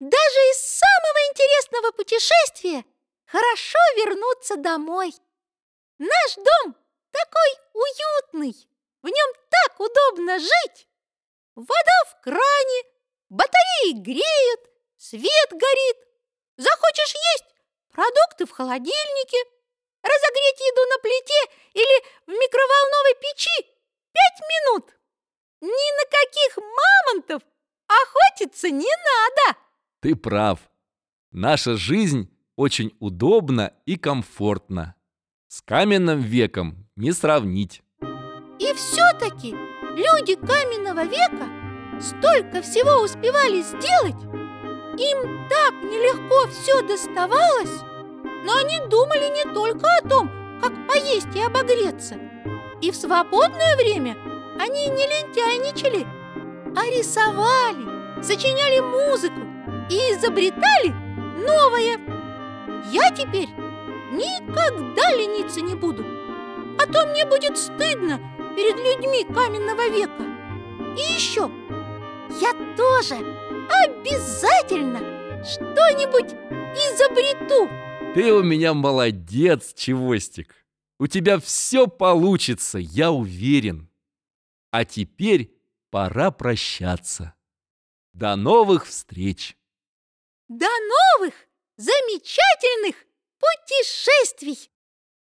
Даже из самого интересного путешествия хорошо вернуться домой. Наш дом такой уютный, в нем так удобно жить. Вода в кране, батареи греют, свет горит. Захочешь есть – продукты в холодильнике. Разогреть еду на плите или в микроволновой печи – пять минут. Ни на каких мамонтов охотиться не надо. Ты прав. Наша жизнь очень удобна и комфортна. С каменным веком не сравнить. И все-таки люди каменного века столько всего успевали сделать. Им так нелегко все доставалось. Но они думали не только о том, как поесть и обогреться. И в свободное время они не лентяйничали, а рисовали, сочиняли музыку и изобретали новое. Я теперь никогда лениться не буду, а то мне будет стыдно перед людьми каменного века. И еще, я тоже обязательно что-нибудь изобрету. Ты у меня молодец, Чевостик. У тебя все получится, я уверен. А теперь пора прощаться. До новых встреч! До новых замечательных путешествий!